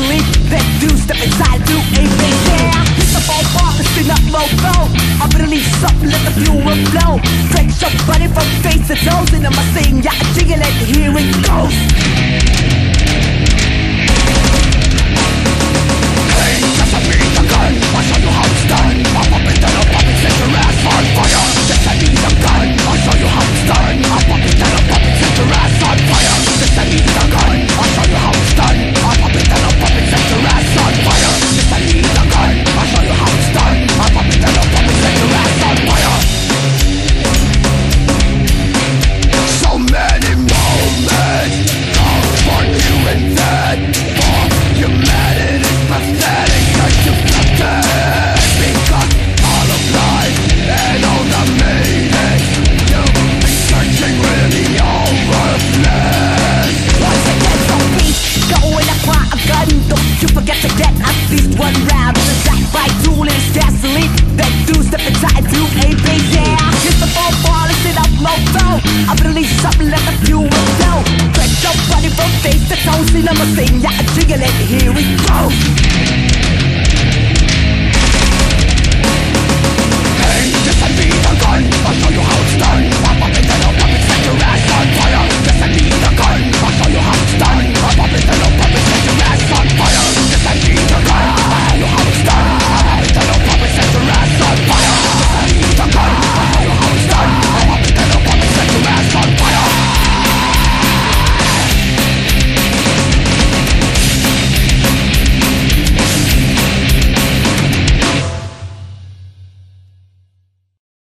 easily do step inside, do a thing there. Pick the ballpark, it's enough up, I'm gonna need something, let the fuel flow. Stretch your from face to toes. Into my scene, yeah, jiggle it, here it goes. I believe something like a fuel cell. Stretch your body from face to toes see, I'ma see